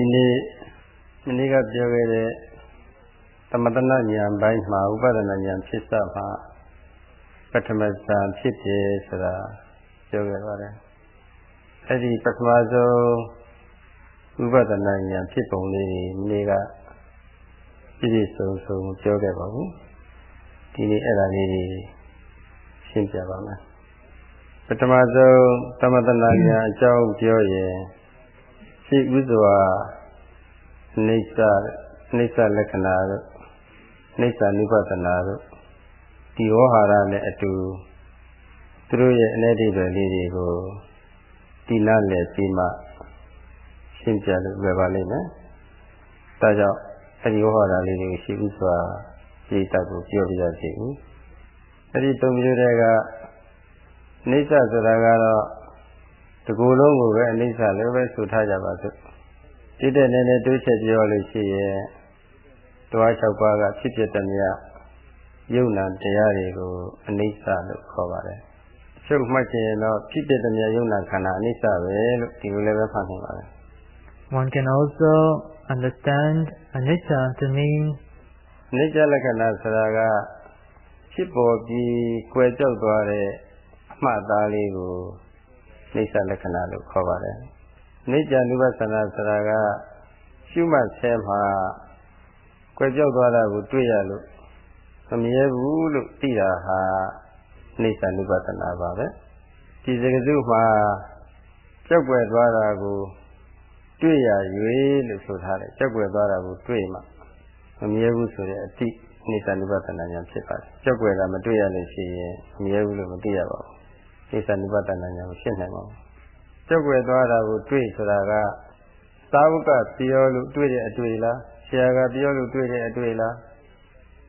ဒီနေ့မနေ့ကပြောခဲ့တဲ့သမတနာဉာဏ်ပိုင်းမှာဥပဒနာဉာဏ်ဖြစ်စမှာပထမဇာဖြစ်တယ်ဆိုတာပြောခဲ့ပါတယ်အဲ့ဒီပထမဆုံးဥပဒနာဉာဏ်ဖြစ်ပုံလေးမနေ့ကပြည့်ပြည့်စုံစုံပြောခဲ့ပါဘူးဒီနေ့အဲ့ဒါလေးရှင်းပြပါမယ်ပထမဆုံးသမတနာဉာဏ်အကြောင်းပြောရင် ရှိဥစွာအိဋ္ဌအိဋ္ဌလက္ခဏာတို့အိဋ္ဌနုပဒနာတို့ဒီဝဟာရနဲ့အတူသူတို့ရဲ့အနေအဓိပ္ပာယ်လေးတွေကိုဒီနာနဲ့ပြီးမှရှင်းပြလို့ပဲပါလိမ့်မယ်။ဒါကြောင့်အဲဒီဝဟာရလေးတွေကိုရှိဥစွာပြည်တတ်ကိုပြောပြရစီဦး။အဲဒီသုံးမျိုးတွေကအိဋ္ဌဆိုတာကတော့ တကူလုံးကိုပဲအိဋ္ဌလည်းပဲဆိုထားကြပါစို့တိတဲ့နေနဲ့တွေးချက်ပြောလို့ရှိရင်တွား၆ပါးကဖြစ်ဖြစ်တည်းယုံနာတရားတွေကိုအနိစ္စလို့ခေါ်ပါတယ်။ချုပ်မှတ်ချင်တော့ဖြစ်ဖြစ်တည်းယုံနာခန္ဓာအနိစ္စပဲလို့ဒီလိုလည်းပဲဖတ်နိုင်ပါတယ်။ One can also understand anicca to mean အနိစ္စလက္ခဏာဆိုတာကဖြစ်ပေါ်ပြီးကွယ်ကြောက်သွားတဲ့အမှတ်သားလေးကို အိဋ္ဌလက္ခဏာလို့ခေါ်ပါတယ်။နိစ္စနုပသနာဆိုတာကရှုမှတ်ဆဲမှာကွယ်ပြောက်သွားတာကိုတွေ့ရလို့မမြဲဘူးလို့သိတာဟာနိစ္စနုပသနာပါပဲ။ဒီစကားစုမှာကြောက်ွယ်သွားတာကိုတွေ့ရ၍လို့ဆိုထားတယ်။ကြောက်ွယ်သွားတာကိုတွေ့မှမမြဲဘူးဆိုတဲ့အတိနိစ္စနုပသနာညာဖြစ်ပါတယ်။ကြောက်ွယ်တာမတွေ့ရလို့ရှိရင်မမြဲဘူးလို့မသိရပါဘူး။ နိစ္စနုပသနာညာကိုရှင်းနိုင်ပါဘူး။ကြောက်ွယ်သွားတာကိုတွေ့ဆိုတာကသာဝကပြောလို့တွေ့တဲ့အတွေ့လားဆရာကပြောလို့တွေ့တဲ့အတွေ့လား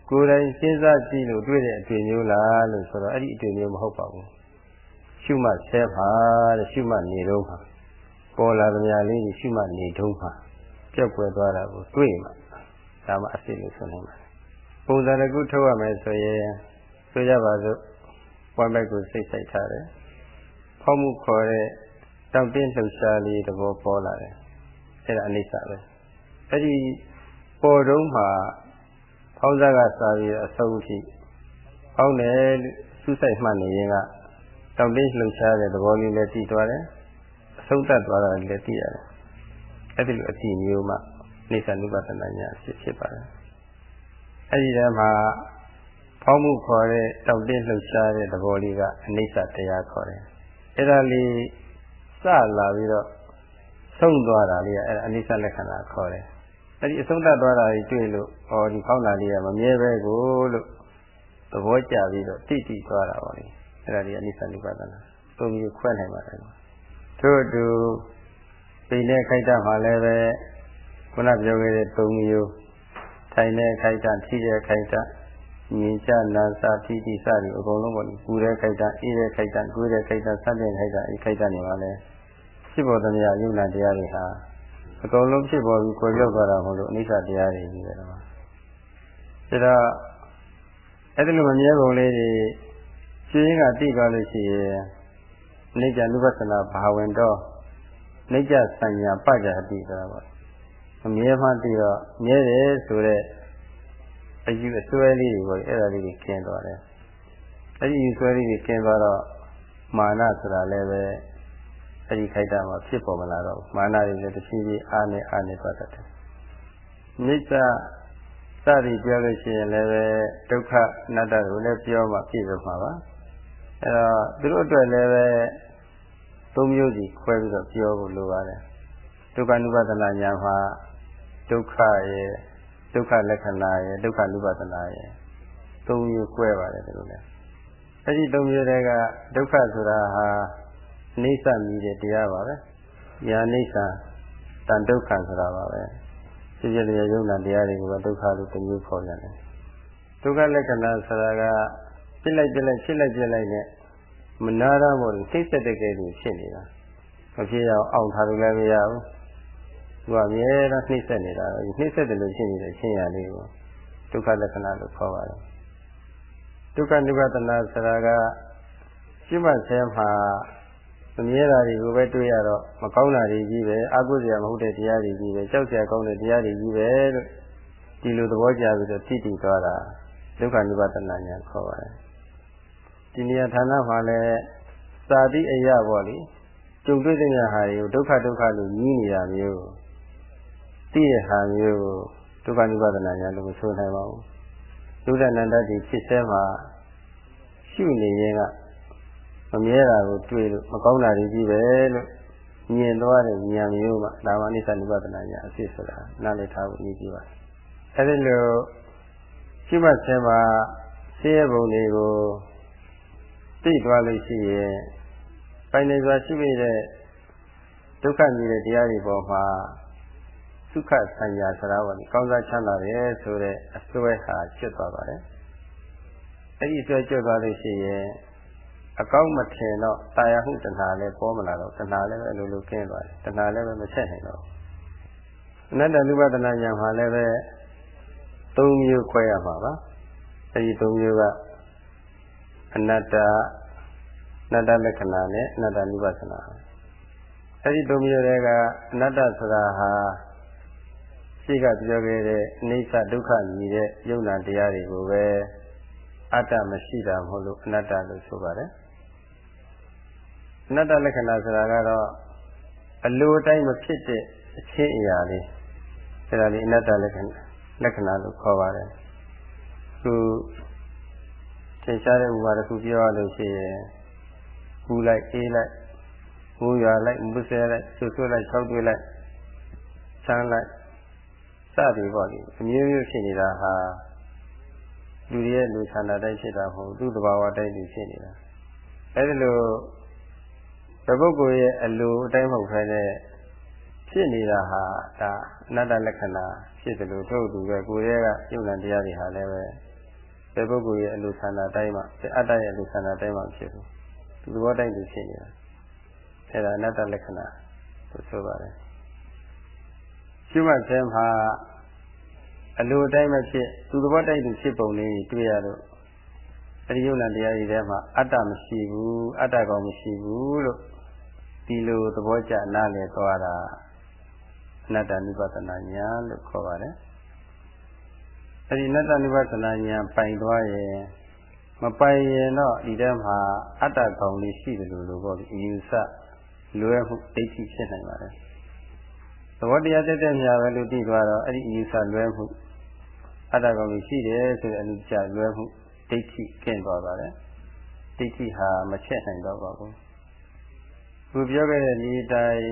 ကိုယ်တိုင်စဉ်းစားကြည့်လို့တွေ့တဲ့အတွေ့မျိုးလားလို့ဆိုတော့အဲ့ဒီအတွေ့မျိုးမဟုတ်ပါဘူးရှုမှတ်ဆဲပါတဲ့ရှုမှတ်နေတော့မှာပေါ်လာသမျှလေးရှုမှတ်နေတော့မှာပြောက်ွယ်သွားတာကိုတွေ့မှာဒါမှအစ်စ်လို့ဆိုနိုင်ပါတယ်ပုံစံတစ်ခုထုတ်ရမယ်ဆိုရင်ဆိုကြပါစို့ ဝမ်းဘက်ကိုစိတ်ဆိုင်ထားတယ်ဖောက်မှုခေါ်တဲ့တောင့်တင်းလှုပ်ရှားလေးသဘောပေါ်လာတယ်အဲ့ဒါအနိစ္စပဲအဲ့ဒီပေါ်တုံးမှာဖောင်းစားကစားပြီးအဆုံးအထိဖောင်းတယ်စူးစိုက်မှတ်နေရင်ကတောင့်တင်းလှုပ်ရှားတဲ့သဘောလေးလည်းတည်သွားတယ်အဆုံးသတ်သွားတာလည်းတည်ရတယ်အဲ့ဒီလိုအတိမျိုးမှနေသနုပဒနာညာဖြစ်ဖြစ်ပါတယ်အဲ့ဒီထဲမှာ ဖောင်းမှုခေါ်တဲ့တောင့်တင်းလှုပ်ရှားတဲ့သဘောလေးကအနိစ္စတရားခေါ်တယ်အဲ့ဒါလေးစလာပြီးတော့ဆုံးသွားတာလေးကအဲ့ဒါအနိစ္စလက္ခဏာခေါ်တယ်အဲ့ဒီအဆုံးသတ်သွားတာကြီးတွေ့လို့ဟောဒီဖောင်းတာလေးကမမြဲပဲကိုလို့သဘောကျပြီးတော့တိတိသွားတာပါလေအဲ့ဒါဒီအနိစ္စနုပါဒနာသုံးမျိုးခွဲနိုင်ပါတယ်ထို့အတူပိနဲ့ခိုက်တာမှလည်းပဲခုနပြောခဲ့တဲ့သုံးမျိုးထိုင်တဲ့ခိုက်တာထိတဲ့ခိုက်တာ မြင်ချနာစာတိတိစသည်အကုန်လုံးပေါ့ပူတဲ့ခိုက်တာအေးတဲ့ခိုက်တာကိုယ်တဲ့ခိုက်တာဆက်တဲ့ခိုက်တာအေးခိုက်တာနေပါလေဖြစ်ပေါ်သမျှယုံနာတရားတွေဟာအကုန်လုံးဖြစ်ပေါ်ပြီးကိုယ်ရောက်သွားတာမဟုတ်လို့အနိစ္စတရားတွေကြီးပဲတော့ဒါတော့အဲ့ဒီလိုမမြဲပုံလေးတွေရှင်းကတိသွားလို့ရှိရင်နိစ္စနုပသနာဘာဝင်တော့နိစ္စဆံညာပကြတိဆိုတာပေါ့အမြဲမှသိတော့မြဲတယ်ဆိုတဲ့ အယူအစွဲလေးတွေပေါ့အဲ့ဒါလေးတွေကျင်းသွားတယ်အဲ့ဒီအယူဆွဲလေးတွေကျင်းသွားတော့မာနဆိုတာလည်းပဲအဲ့ဒီခိုက်တာမှာဖြစ်ပေါ်မလာတော့မာနတွေလည်းတစ်ဖြည်းဖြည်းအားနဲ့အားနဲ့သွားတတ်တယ်နိစ္စစသည်ပြောလို့ရှိရင်လည်းပဲဒုက္ခအနတ္တကိုလည်းပြောမှပြည့်စုံမှာပါအဲ့တော့သူတို့အတွက်လည်းပဲသုံးမျိုးစီခွဲပြီးတော့ပြောဖို့လိုပါတယ်ဒုက္ခ ानु ပဒနာညာမှာဒုက္ခရဲ့ ဒုက္ခလက္ခဏာရဲ့ဒုက္ခ ानु ပဒနာရဲ့သုံးမျိုးခွဲပါတယ်ဒီလိုလေအဲ့ဒီသုံးမျိုးတွေကဒုက္ခဆိုတာဟာအိဋ္ဌမြည်တဲ့တရားပါပဲ။ညာအိဋ္ဌတန်ဒုက္ခဆိုတာပါပဲ။ဖြစ်ဖြစ်တဲ့ယုံနာတရားတွေကိုဒုက္ခလို့တမျိုးခေါ်ရတယ်။ဒုက္ခလက္ခဏာဆိုတာကဖြစ်လိုက်ပြလိုက်ဖြစ်လိုက်ပြလိုက်နဲ့မနာရမို့သိသက်တဲ့ကဲလို့ဖြစ်နေတာ။မဖြစ်ရအောင်အောင်ထားလို့လည်းမရဘူး။ သူကအမြဲတမ်းနှိမ့်ဆက်နေတာ။နှိမ့်ဆက်တယ်လို့ဖြစ်နေတဲ့ရှင်းရလေးကိုဒုက္ခလက္ခဏာလို့ခေါ်ပါတယ်။ဒုက္ခနိဗ္ဗာန်ဆိုတာကရှိမှဆဲမှာမြဲတာတွေကိုပဲတွေ့ရတော့မကောင်းတာတွေကြီးပဲအကုသရာမဟုတ်တဲ့တရားတွေကြီးပဲကြောက်စရာကောင်းတဲ့တရားတွေကြီးပဲလို့ဒီလိုသဘောကျပြီးတော့ဖြစ်တည်သွားတာဒုက္ခနိဗ္ဗာန်ဉာဏ်ခေါ်ပါတယ်ဒီနေရာဌာနမှာလည်းစာတိအရာပေါ့လေကြုံတွေ့တဲ့ဟာတွေကိုဒုက္ခဒုက္ခလို့ကြီးနေတာမျိုး သိရဟာမျိုးဒုက္ခနိဗ္ဗာန်ဉာဏ်လို့မဆိုနိုင်ပါဘူးဒုဒ္ဒနန္တတိဖြစ်စဲမှာရှုနေရင်ကမမြဲတာကိုတွေ့လို့မကောင်းတာတွေကြီးပဲလို့မြင်သွားတဲ့ဉာဏ်မျိုးမှဒါမှအနိစ္စနိဗ္ဗာန်ဉာဏ်အဖြစ်ဆိုတာနားလည်ထားဖို့အရေးကြီးပါတယ်အဲဒီလိုရှိမှဆင်းမှာဆင်းရဲပုံတွေကိုသိသွားလို့ရှိရင်ပိုင်နေစွာရှိမိတဲ့ဒုက္ခမြည်တဲ့တရားတွေပေါ်မှာ သုခဆံရစရာပါလေကောင်းစားချမ်းသာတယ်ဆိုတဲ့အစွဲဟာကျွတ်သွားပါတယ်အဲ့ဒီအတွက်ကျွတ်သွားလို့ရှိရင်အကောင်းမထင်တော့တာယာဟုတဏှာလည်းပေါ်မလာတော့တဏှာလည်းပဲအလိုလိုကျင်းသွားတယ်တဏှာလည်းပဲမဆက်နိုင်တော့အနတ္တလူပဒနာညာမှာလည်းပဲ၃မျိုးခွဲရမှာပါအဲဒီ၃မျိုးကအနတ္တအနတ္တလက္ခဏာနဲ့အနတ္တလူပဒနာအဲဒီ၃မျိုးတွေကအနတ္တဆိုတာဟာ ရှိကပြောခဲ့တဲ့အနိစ္စဒုက္ခမြည်တဲ့ယုံနာတရားတွေကိုပဲအတ္တမရှိတာမဟုတ်လို့အနတ္တလို့ဆိုပါတယ်အနတ္တလက္ခဏာဆိုတာကတော့အလိုတိုင်းမဖြစ်တဲ့အချင်းအရာလေးအဲဒါလေးအနတ္တလက္ခဏာလက္ခဏာလို့ခေါ်ပါတယ်သူသင်ရှားတဲ့ဥပါဒခုပြောရလို့ရှိရင်ပူလိုက်အေးလိုက်ငိုရလိုက်မူဆဲလိုက်ဆွဆွလိုက်၆တွေးလိုက်ချမ်းလိုက်စ သည်ပေါ့လေအမျိုးမျိုးဖြစ်နေတာဟာလူတွေရဲ့လူဆန္ဒတိုင်းဖြစ်တာမဟုတ်သူ့တဘာဝတိုင်းလူဖြစ်နေတာအဲဒီလိုတပုဂ္ဂိုလ်ရဲ့အလိုအတိုင်းမဟုတ်ဘဲနဲ့ဖြစ်နေတာဟာဒါအနတ္တလက္ခဏာဖြစ်တယ်လို့ထုတ်သူပဲကိုယ်ရဲ့ကယုံ nant တရားတွေဟာလည်းပဲဒီပုဂ္ဂိုလ်ရဲ့အလိုဆန္ဒတိုင်းမှာဒီအတ္တရဲ့အလိုဆန္ဒတိုင်းမှာဖြစ်ဘူးသူသဘောတိုင်းသူဖြစ်နေတာအဲဒါအနတ္တလက္ခဏာလို့ဆိုပါတယ်ရှုမှတ်ခြင်းမှာ အလိုတိုင်းမဖြစ်သူသဘောတိုင်းသူဖြစ်ပုံလေးတွေ့ရတော့အဲဒီယုံ nant တရားတွေထဲမှာအတ္တမရှိဘူးအတ္တကောင်မရှိဘူးလို့ဒီလိုသဘောကျနားလည်သွားတာအနတ္တနိဗ္ဗာန်ဉာဏ်လို့ခေါ်ပါတယ်။အဲဒီအနတ္တနိဗ္ဗာန်ဉာဏ်ပိုင်သွားရင်မပိုင်ရင်တော့ဒီထဲမှာအတ္တကောင်လေးရှိတယ်လို့လို့ပေါ့ဒီအယူဆလွဲမှုဒိဋ္ဌိဖြစ်နိုင်ပါတယ်။သဘောတရားတက်တဲ့မြာပဲလို့သိသွားတော့အဲ့ဒီအယူဆလွဲမှု အတ္တကောင်လေးရှိတယ်ဆိုတဲ့အနုကြလွဲမှုဒိဋ္ဌိကျင့်သွားပါတယ်။ဒိဋ္ဌိဟာမချက်နိုင်တော့ပါဘူး။သူပြောခဲ့တဲ့ဒီတိုင်း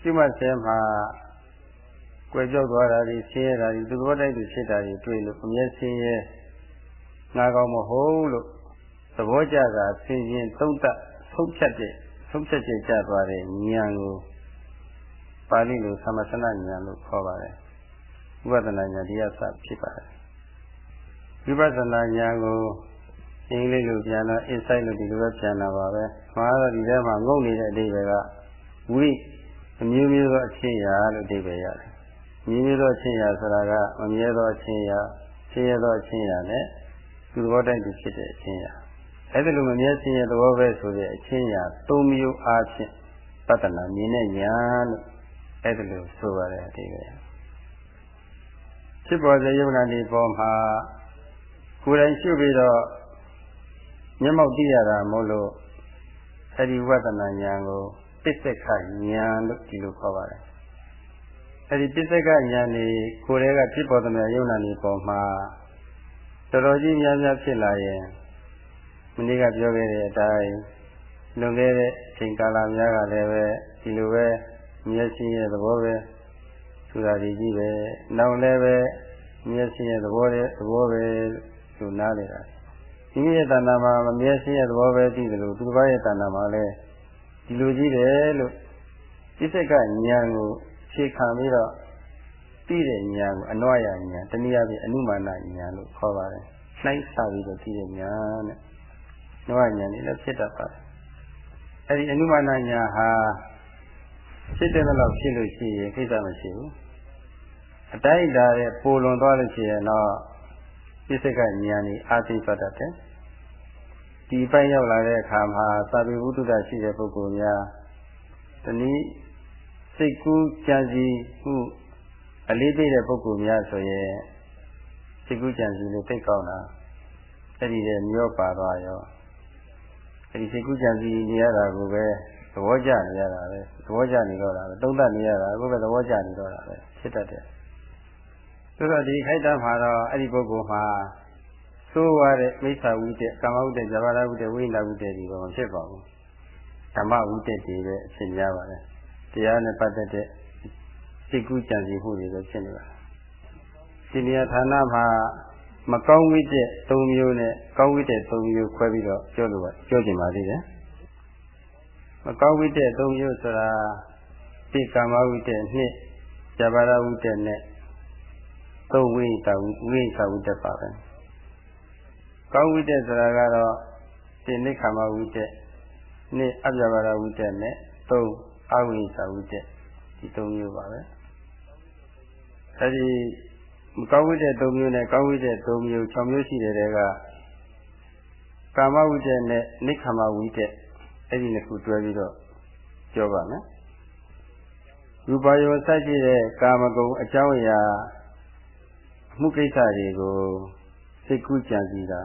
ရှိမှဆဲမှာကြွယ်ပြောက်သွားတာတွေဆင်းရဲတာတွေသူသဘောတိုက်သူဖြစ်တာတွေတွေ့လို့အမျက်ဆင်းရဲငါကောင်းမဟုတ်လို့သဘောကျတာဆင်းရင်သုံးတဆုံးဖြတ်တဲ့ဆုံးဖြတ်ချက်ကျသွားတဲ့ဉာဏ်ကိုပါဠိလိုသမသနာဉာဏ်လို့ခေါ်ပါတယ် ဝိပဿနာဉာဏ်တရားစဖြစ်ပါတယ်ဝိပဿနာဉာဏ်ကိုအင်္ဂလိပ်လိုပြန်တော့ insight လို့ဒီလိုပဲပြန်တာပါပဲ။မှာတော့ဒီထဲမှာငုံနေတဲ့အဓိပ္ပာယ်ကဝိအမျိုးမျိုးသောအချင်းရာလို့အဓိပ္ပာယ်ရတယ်။မျိုးမျိုးသောအချင်းရာဆိုတာကမမြဲသောအချင်းရာဆင်းရဲသောအချင်းရာနဲ့သူသဘောတိုက်သူဖြစ်တဲ့အချင်းရာ။အဲဒီလိုမမြဲဆင်းရဲသဘောပဲဆိုတဲ့အချင်းရာ၃မျိုးအားဖြင့်ပတ္တနာမြင်တဲ့ညာလို့အဲဒီလိုဆိုရတဲ့အဓိပ္ပာယ်။ ဖြစ်ပေါ်စေယုံနာဒီပေါ်မှာကိုယ်တိုင်ရှုပြီးတော့မျက်မှောက်သိရတာမဟုတ်လို့အဲဒီဝဒနာဉာဏ်ကိုပစ္စက္ခဉာဏ်လို့ဒီလိုခေါ်ပါတယ်အဲဒီပစ္စက္ခဉာဏ်นี่ကိုယ်တည်းကဖြစ်ပေါ်တဲ့ယုံနာနေပေါ်မှာတော်တော်ကြီးများများဖြစ်လာရင်မနေ့ကပြောခဲ့တဲ့အတိုင်းလွန်ခဲ့တဲ့အချိန်ကာလများကလည်းပဲဒီလိုပဲမျက်စိရဲ့သဘောပဲ ဆိုတာဒီကြီးပဲနောက်လည်းပဲမျက်စိရဲ့သဘောရဲ့သဘောပဲလို့နားလေတာဒီရဲ့တဏ္ဍာမှာမမြဲရှင်းရဲ့သဘောပဲသိတယ်လို့သူတစ်ပါးရဲ့တဏ္ဍာမှာလည်းဒီလိုကြီးတယ်လို့ပြစ္ဆကဉာဏ်ကိုခြေခံပြီးတော့သိတဲ့ဉာဏ်ကိုအနွားရဉာဏ်တနည်းအားဖြင့်အနုမာနဉာဏ်လို့ခေါ်ပါတယ်။နှိုင်းဆပြီးတော့သိတဲ့ဉာဏ်နဲ့နွားဉာဏ်လေးလည်းဖြစ်တတ်ပါတယ်။အဲဒီအနုမာနဉာဏ်ဟာ ဖြစ်တဲ့လောက်ဖြစ်လို့ရှိရင်ကိစ္စမရှိဘူး။အတိုင်းအတာတဲ့ပိုလွန်သွားလို့ရှိရင်တော့ပြစ္ဆကဉာဏ်นี่အာသိပတ်တတ်တယ်။ဒဒီပိုက်ရောက်လာတဲ့အခါမှာသာဝေဝုဒ္ဒရှိတဲ့ပုဂ္ဂိုလ်များတနည်းစိတ်ကူးကြံစီမှုအလေးပေးတဲ့ပုဂ္ဂိုလ်များဆိုရင်စိတ်ကူးကြံစီလို့သိကောင်းတာအဲ့ဒီတဲ့မျောပါသွားရောအဲ့ဒီစိတ်ကူးကြံစီနေရတာကိုပဲ သဘောကျနေရတာပဲသဘောကျနေတော့တာပဲသုံးသပ်နေရတာကိုပဲသဘောကျနေတော့တာပဲဖြစ်တတ်တယ်ဆိုတော့ဒီခိုက်တမ်းမှာတော့အဲ့ဒီပုဂ္ဂိုလ်မှာသိုးရတဲ့မိစ္ဆာဝိတ္တကာမဝိတ္တဇဘာရဝိတ္တဝိညာဝိတ္တဒီဘောမဖြစ်ပါဘူးဓမ္မဝိတ္တတွေပဲအဖြစ်များပါတယ်တရားနဲ့ပတ်သက်တဲ့စိတ်ကူးကြံစီမှုတွေပဲဖြစ်နေပါတယ်ဒီနေရာဌာနမှာမကောင်းဝိတ္တ၃မျိုးနဲ့ကောင်းဝိတ္တ၃မျိုးခွဲပြီးတော့ပြောလို့ပြောကြင်ပါသေးတယ် မကောင်းဝိတ္တ၃မျိုးဆိုတာဒီကာမဝိတ္တနှစ်ဇဘာရဝိတ္တနဲ့သုံးဝိသဝိဝိသဝိတ္တပါပဲကောင်းဝိတ္တဆိုတာကတော့ဒီနိခမဝိတ္တနှစ်အပြဘာရဝိတ္တနဲ့သုံးအဝိသဝိတ္တဒီသုံးမျိုးပါပဲအဲဒီမကောင်းဝိတ္တ၃မျိုးနဲ့ကောင်းဝိတ္တ၃မျိုး၆မျိုးရှိတဲ့တဲကကာမဝိတ္တနဲ့နိခမဝိတ္တ အဲ့ဒီနှစ်ခုတွဲပြီးတော့ပြောပါမယ်ရူပယောစရှိတဲ့ကာမဂုဏ်အကြောင်းအရာမှုကိစ္စတွေကိုစိတ်ကူးကြံစည်တာ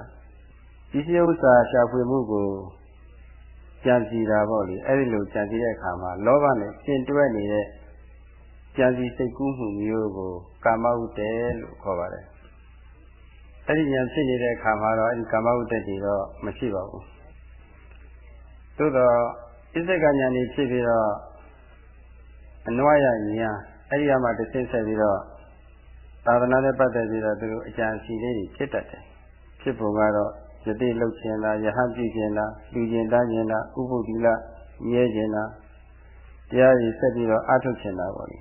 ဒီစဥစ္စာရှာဖွေမှုကိုကြံစည်တာပေါ့လေအဲ့ဒီလိုကြံစည်တဲ့အခါမှာလောဘနဲ့ရှင်တွဲနေတဲ့ကြံစည်စိတ်ကူးမှုမျိုးကိုကာမဝတ္တလို့ခေါ်ပါတယ်အဲ့ဒီဉာဏ်ဖြစ်နေတဲ့အခါမှာတော့အဲ့ဒီကာမဝတ္တတွေတော့မရှိပါဘူး သို့တော့ဣစ္ဆကဉာဏ်ကြီးဖြစ်ပြီးတော့အနွားရဉာဏ်အဲ့ဒီအမှတစ်ဆင့်ဆက်ပြီးတော့သာသနာနဲ့ပတ်သက်ပြီးတော့သူတို့အကြံစီလေးတွေဖြစ်တတ်တယ်ဖြစ်ပုံကတော့ယတိလှုပ်ခြင်းလားယဟပြုခြင်းလားလူကျင်တတ်ခြင်းလားဥပုဒ္ဒီလမြဲခြင်းလားတရားကြီးဆက်ပြီးတော့အထုတ်ခြင်းလားပေါ့လေ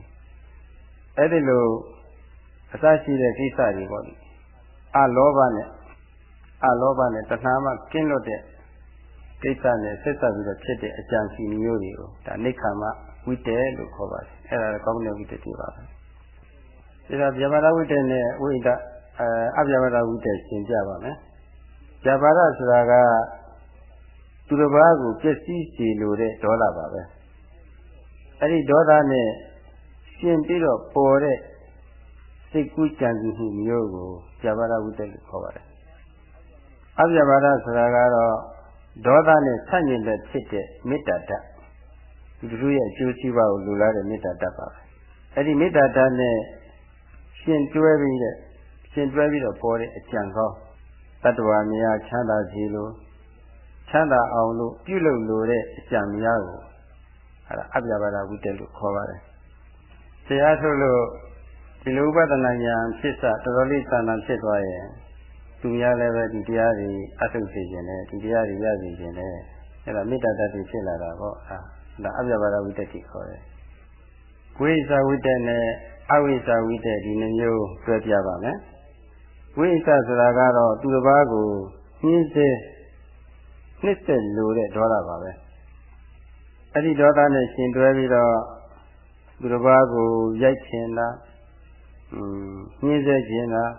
အဲ့ဒီလိုအစရှိတဲ့ကိစ္စတွေပေါ့လေအလောဘနဲ့အလောဘနဲ့တဏှာမှကင်းလွတ်တဲ့ ကိစ္စနဲ့ဆက်ဆက်ပြီးတော့ဖြစ်တဲ့အကြံစီမျိုးတွေကိုဒါနိခမဝိတေလို့ခေါ်ပါတယ်အဲ့ဒါကောင်းတဲ့ဝိတေတွေပါပဲဒါတော့ဗျာပါဒဝိတေနဲ့ဝိဒအဲအဗျာပါဒဝိတေရှင်းပြပါမယ်ဗျာပါဒဆိုတာကသူတစ်ပါးကိုပျက်စီးစေလိုတဲ့ဒေါသပါပဲအဲ့ဒီဒေါသနဲ့ရှင်ပြီးတော့ပေါ်တဲ့စိတ်ကူးကြံစည်မှုမျိုးကိုဗျာပါဒဝိတေလို့ခေါ်ပါတယ်အဗျာပါဒဆိုတာကတော့ ဒေါသနဲ့ဆန့်ကျင်တဲ့ဖြစ်တဲ့မေတ္တာဓာတ်ဒီလိုရဲ့အကျိုးစီးပွားကိုလူလာတဲ့မေတ္တာဓာတ်ပါပဲအဲ့ဒီမေတ္တာဓာတ်နဲ့ရှင်တွဲပြီးတဲ့ရှင်တွဲပြီးတော့ပေါ်တဲ့အကြံကောင်းတတ္တဝါများချမ်းသာစီလို့ချမ်းသာအောင်လို့ပြုလုပ်လိုတဲ့အကြံများကိုအဲ့ဒါအပြပါဒဝိတ္တလို့ခေါ်ပါတယ်တရားထုတ်လို့ဒီလိုဥပဒနာဉာဏ်ဖြစ်စတော်တော်လေးသာနာဖြစ်သွားရင် သူများလည်းပဲဒီတရားတွေအထုတ်စေခြင်းနဲ့ဒီတရားတွေရစေခြင်းနဲ့အဲ့ဒါမေတ္တာတတ်ဖြစ်လာတာပေါ့အာဒါအပြပါဒဝိတ္တတိခေါ်တယ်ဝိဇာဝိတ္တနဲ့အဝိဇ္ဇဝိတ္တဒီနှမျိုးတွဲပြပါမယ်ဝိဇ္ဇဆိုတာကတော့သူတစ်ပါးကိုနှင်းစေနှစ်သက်လိုတဲ့ဒေါသပါပဲအဲ့ဒီဒေါသနဲ့ရှင်တွဲပြီးတော့သူတစ်ပါးကိုရိုက်ခြင်းလားอืมနှင်းစေခြင်းလား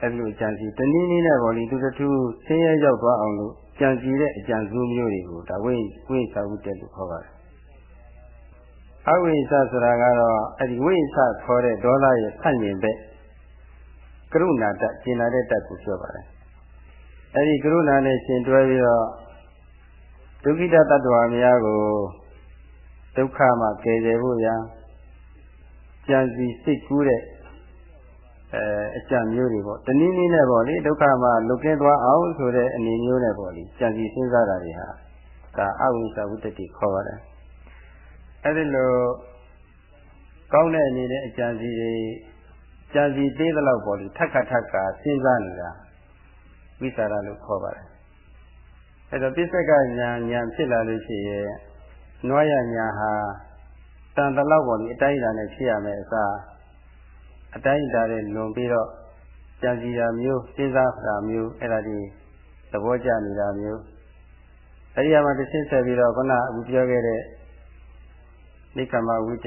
အဲ့လိုကြံစီတနည်းနည်းနဲ့ပေါ့လေသူတထူးဆင်းရဲရောက်သွားအောင်လို့ကြံစီတဲ့အကြံစူးမျိုးတွေကိုဒါဝိဝိဇ္ဇဝိတ္တလို့ခေါ်ပါတယ်အဝိဇ္ဇဆိုတာကတော့အဲ့ဒီဝိဇ္ဇခေါ်တဲ့ဒေါသရဲ့ဆန့်ကျင်ဘက်ကရုဏာတကျင်လာတဲ့တက်ကိုပြောပါတယ်အဲ့ဒီကရုဏာနဲ့ရှင်တွဲပြီးတော့ဒုက္ခိတတ attva များကိုဒုက္ခမှကယ်တယ်ဖို့ရန်ကြံစီစိတ်ကူးတဲ့ အဲအကြံမျိုးတွေပေါ့တနည်းနည်းနဲ့ပေါ့လေဒုက္ခမှလွတ်ကင်းသွားအောင်ဆိုတဲ့အနေမျိုးနဲ့ပေါ့လေကြံစီစဉ်းစားတာတွေဟာဒါအဝိဇ္ဇဝိတ္တိခေါ်ပါတယ်အဲ့ဒီလိုကောင်းတဲ့အနေနဲ့အကြံစီတွေကြံစီသေးသလောက်ပေါ့လေထက်ခါထက်ခါစဉ်းစားနေတာဝိသရာလို့ခေါ်ပါတယ်အဲ့တော့ပြစ္ဆကညာညာဖြစ်လာလို့ရှိရင်နွားရညာဟာတန်တလောက်ပေါ့လေအတိုင်းအတာနဲ့ဖြစ်ရမယ်အစား အတိုင်းအတာနဲ့လွန်ပြီးတော့ကြံစီတာမျိုးစဉ်းစားတာမျိုးအဲ့ဒါဒီသဘောကျနေတာမျိုးအဲ့ဒီမှာတစ်ဆင့်ဆက်ပြီးတော့ခုနအခုပြောခဲ့တဲ့နိကမဝိတ္တ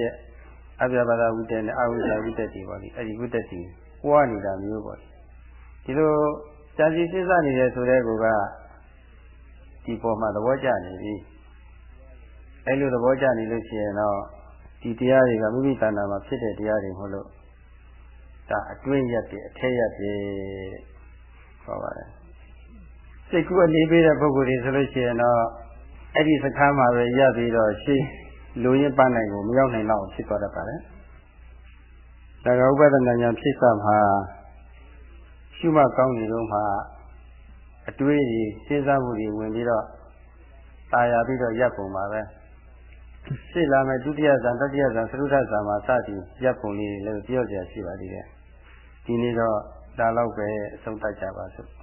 အပြပါဒဝိတ္တနဲ့အဝိဇ္ဇဝိတ္တတွေပေါ့လေအဲ့ဒီဝိတ္တတွေပွားနေတာမျိုးပေါ့ဒီလိုကြာစီစဉ်းစားနေတဲ့ဆိုတဲ့ကောကဒီပေါ်မှာသဘောကျနေပြီအဲလိုသဘောကျနေလို့ရှိရင်တော့ဒီတရားတွေကမိမိတဏ္ဍာမှာဖြစ်တဲ့တရားတွေမဟုတ်လို့ ဒါအတွင်းရက်တယ်အထက်ရက်တယ်ဟောပါတယ်စိတ်ကူးအနေပေးတဲ့ပုဂ္ဂိုလ်တွေဆိုလို့ရှိရင်တော့အဲ့ဒီစကားမှာပဲရပ်ပြီးတော့ရှေ့လူရင်းပန်းနိုင်ကိုမရောက်နိုင်တော့ဖြစ်သွားတတ်ပါတယ်ဒါကဥပဒနာညာဖြစ်စမှာရှုမှတ်ကောင်းနေတော့မှအတွေးကြီးစဉ်းစားမှုတွေဝင်ပြီးတော့ตายရပြီးတော့ရပ်ပုံပါပဲရှင်းလာမယ်ဒုတိယဇန်တတိယဇန်သရုဒ္ဓဇန်မှာစသည်ရပ်ပုံလေးတွေလည်းပြောကြရရှိပါသေးတယ် ဒီနေ့တော့ဒါတော့ပဲအဆုံးသတ်ကြပါစို့